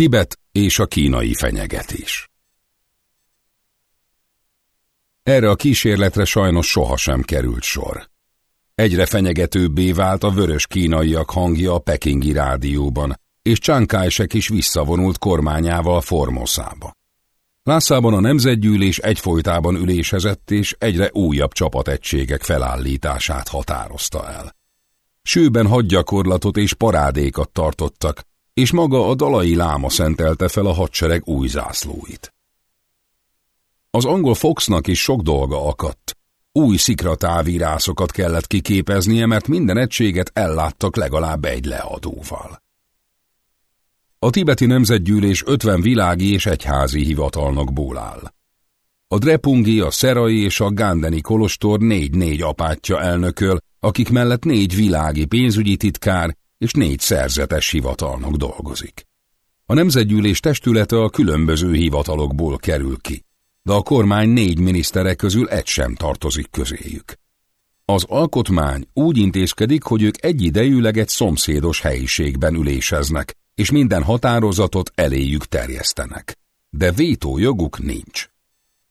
Tibet és a kínai fenyegetés. Erre a kísérletre sajnos sohasem került sor. Egyre fenyegetőbbé vált a vörös kínaiak hangja a pekingi rádióban, és Csánkásek is visszavonult kormányával Formoszába. Lászában a nemzetgyűlés egyfolytában ülésezett, és egyre újabb csapategységek felállítását határozta el. Sőben hadgyakorlatot és parádékat tartottak, és maga a dalai láma szentelte fel a hadsereg új zászlóit. Az angol Foxnak is sok dolga akadt. Új szikratávírászokat kellett kiképeznie, mert minden egységet elláttak legalább egy leadóval. A tibeti nemzetgyűlés 50 világi és egyházi hivatalnokból áll. A Drepungi, a Szerai és a Gándeni kolostor négy-négy apátja elnököl, akik mellett négy világi pénzügyi titkár és négy szerzetes hivatalnok dolgozik. A nemzetgyűlés testülete a különböző hivatalokból kerül ki, de a kormány négy minisztere közül egy sem tartozik közéjük. Az alkotmány úgy intézkedik, hogy ők egyidejűleg egy szomszédos helyiségben üléseznek, és minden határozatot eléjük terjesztenek. De vétó joguk nincs.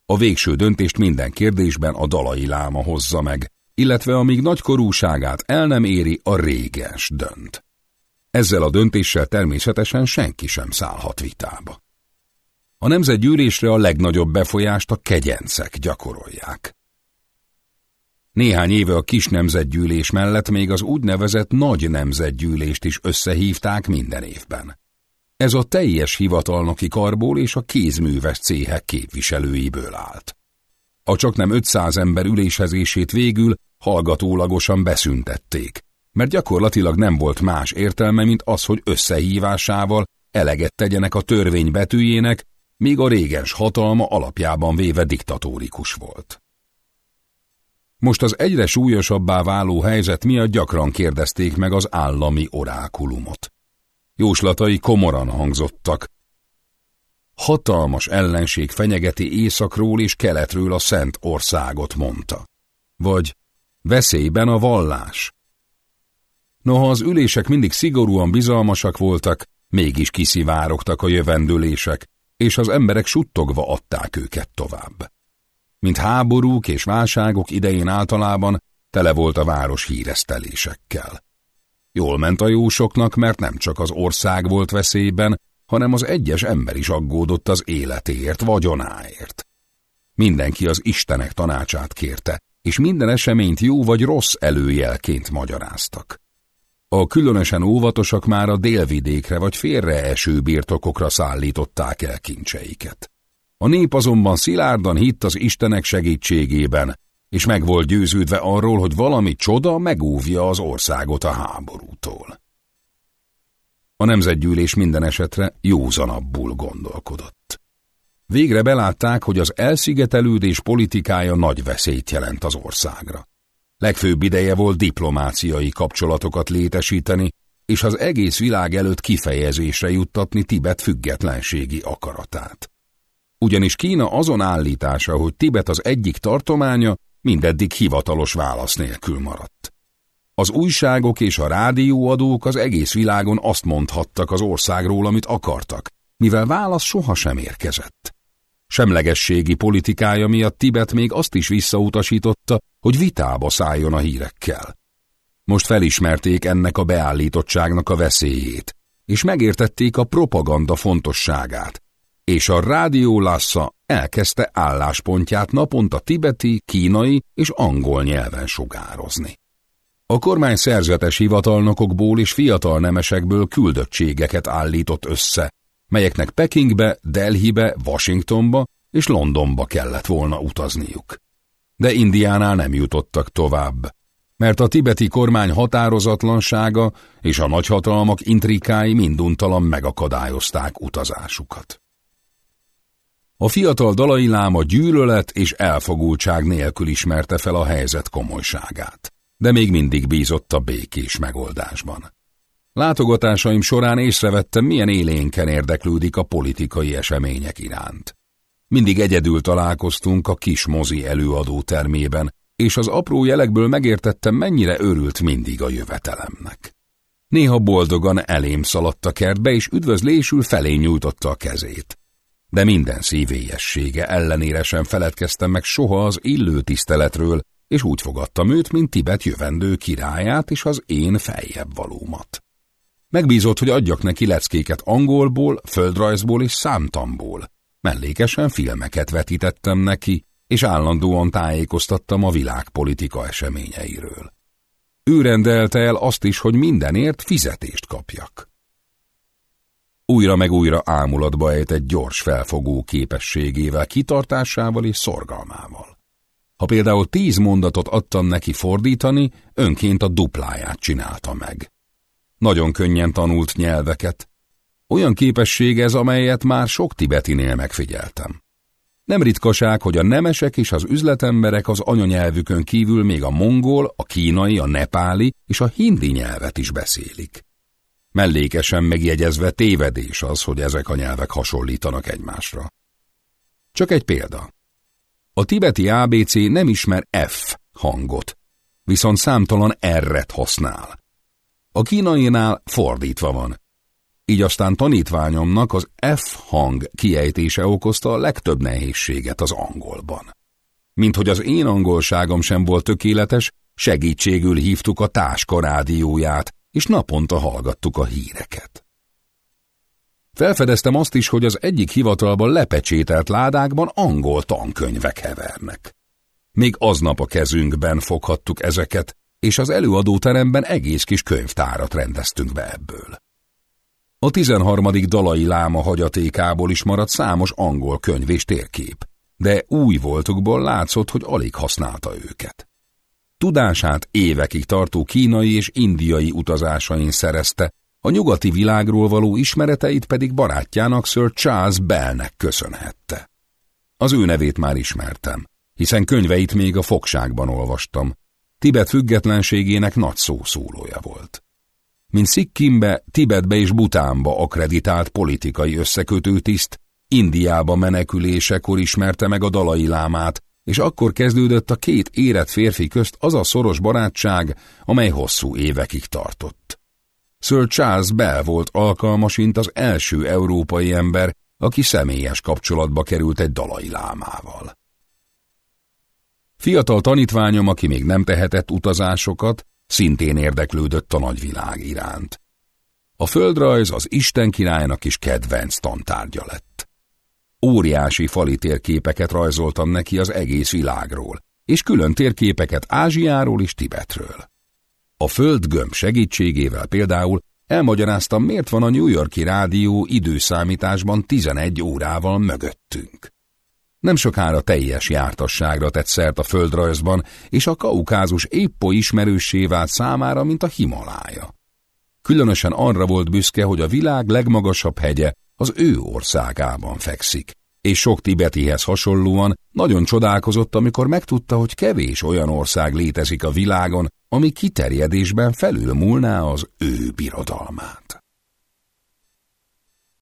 A végső döntést minden kérdésben a dalai láma hozza meg, illetve amíg nagykorúságát el nem éri, a régens dönt. Ezzel a döntéssel természetesen senki sem szállhat vitába. A nemzetgyűlésre a legnagyobb befolyást a kegyencek gyakorolják. Néhány éve a kis nemzetgyűlés mellett még az úgynevezett nagy nemzetgyűlést is összehívták minden évben. Ez a teljes hivatalnoki karból és a kézműves céhek képviselőiből állt. A csak nem 500 ember ülésezését végül hallgatólagosan beszüntették, mert gyakorlatilag nem volt más értelme, mint az, hogy összehívásával eleget tegyenek a törvény betűjének, míg a régens hatalma alapjában véve diktatórikus volt. Most az egyre súlyosabbá váló helyzet miatt gyakran kérdezték meg az állami orákulumot. Jóslatai komoran hangzottak. Hatalmas ellenség fenyegeti északról és keletről a szent országot, mondta. Vagy veszélyben a vallás. Noha az ülések mindig szigorúan bizalmasak voltak, mégis kiszivárogtak a jövendőlések, és az emberek suttogva adták őket tovább mint háborúk és válságok idején általában tele volt a város híresztelésekkel. Jól ment a jósoknak, mert nem csak az ország volt veszélyben, hanem az egyes ember is aggódott az életéért, vagyonáért. Mindenki az Istenek tanácsát kérte, és minden eseményt jó vagy rossz előjelként magyaráztak. A különösen óvatosak már a délvidékre vagy félreeső birtokokra szállították el kincseiket. A nép azonban szilárdan hitt az Istenek segítségében, és meg volt győződve arról, hogy valami csoda megúvja az országot a háborútól. A nemzetgyűlés minden esetre józanabbul gondolkodott. Végre belátták, hogy az elszigetelődés politikája nagy veszélyt jelent az országra. Legfőbb ideje volt diplomáciai kapcsolatokat létesíteni, és az egész világ előtt kifejezésre juttatni Tibet függetlenségi akaratát ugyanis Kína azon állítása, hogy Tibet az egyik tartománya, mindeddig hivatalos válasz nélkül maradt. Az újságok és a rádióadók az egész világon azt mondhattak az országról, amit akartak, mivel válasz sohasem érkezett. Semlegességi politikája miatt Tibet még azt is visszautasította, hogy vitába szálljon a hírekkel. Most felismerték ennek a beállítottságnak a veszélyét, és megértették a propaganda fontosságát, és a Rádió Lassa elkezdte álláspontját naponta tibeti, kínai és angol nyelven sugározni. A kormány szerzetes hivatalnokokból és fiatal nemesekből küldöttségeket állított össze, melyeknek Pekingbe, Delhibe, Washingtonba és Londonba kellett volna utazniuk. De Indiánál nem jutottak tovább, mert a tibeti kormány határozatlansága és a nagyhatalmak intrikái minduntalan megakadályozták utazásukat. A fiatal dalai láma gyűlölet és elfogultság nélkül ismerte fel a helyzet komolyságát, de még mindig bízott a békés megoldásban. Látogatásaim során észrevettem, milyen élénken érdeklődik a politikai események iránt. Mindig egyedül találkoztunk a kis mozi előadó termében, és az apró jelekből megértettem, mennyire örült mindig a jövetelemnek. Néha boldogan elém szaladt a kertbe, és üdvözlésül felé nyújtotta a kezét. De minden szívélyessége ellenére sem feledkeztem meg soha az illő tiszteletről, és úgy fogadtam őt, mint Tibet jövendő királyát és az én feljebb valómat. Megbízott, hogy adjak neki leckéket angolból, földrajzból és számtamból. Mellékesen filmeket vetítettem neki, és állandóan tájékoztattam a világpolitika eseményeiről. Ő rendelte el azt is, hogy mindenért fizetést kapjak. Újra meg újra ámulatba egy gyors felfogó képességével, kitartásával és szorgalmával. Ha például tíz mondatot adtam neki fordítani, önként a dupláját csinálta meg. Nagyon könnyen tanult nyelveket. Olyan képesség ez, amelyet már sok tibetinél megfigyeltem. Nem ritkaság, hogy a nemesek és az üzletemberek az anyanyelvükön kívül még a mongol, a kínai, a nepáli és a hindi nyelvet is beszélik. Mellékesen megjegyezve tévedés az, hogy ezek a nyelvek hasonlítanak egymásra. Csak egy példa. A tibeti ABC nem ismer F hangot, viszont számtalan R-et használ. A kínainál fordítva van. Így aztán tanítványomnak az F hang kiejtése okozta a legtöbb nehézséget az angolban. Mint hogy az én angolságom sem volt tökéletes, segítségül hívtuk a táska rádióját, és naponta hallgattuk a híreket. Felfedeztem azt is, hogy az egyik hivatalban lepecsételt ládákban angol tankönyvek hevernek. Még aznap a kezünkben foghattuk ezeket, és az előadóteremben egész kis könyvtárat rendeztünk be ebből. A 13. dalai láma hagyatékából is maradt számos angol könyv és térkép, de új voltukból látszott, hogy alig használta őket. Tudását évekig tartó kínai és indiai utazásain szerezte, a nyugati világról való ismereteit pedig barátjának Sir Charles Bellnek köszönhette. Az ő nevét már ismertem, hiszen könyveit még a fogságban olvastam. Tibet függetlenségének nagy szószólója volt. Mint Szikkimbe, Tibetbe és Butánba akreditált politikai összekötő tiszt, Indiába menekülésekor ismerte meg a dalai lámát, és akkor kezdődött a két érett férfi közt az a szoros barátság, amely hosszú évekig tartott. Sir Charles Bell volt alkalmasint az első európai ember, aki személyes kapcsolatba került egy dalai lámával. Fiatal tanítványom, aki még nem tehetett utazásokat, szintén érdeklődött a nagyvilág iránt. A földrajz az Isten királynak is kedvenc tantárgya lett. Óriási fali térképeket rajzoltam neki az egész világról, és külön térképeket Ázsiáról és Tibetről. A földgömb segítségével például elmagyaráztam, miért van a New Yorki rádió időszámításban 11 órával mögöttünk. Nem sokára teljes jártasságra tett szert a földrajzban, és a kaukázus épp oly ismerőssé vált számára, mint a Himalája. Különösen arra volt büszke, hogy a világ legmagasabb hegye az ő országában fekszik, és sok tibetihez hasonlóan nagyon csodálkozott, amikor megtudta, hogy kevés olyan ország létezik a világon, ami kiterjedésben felülmúlná az ő birodalmát.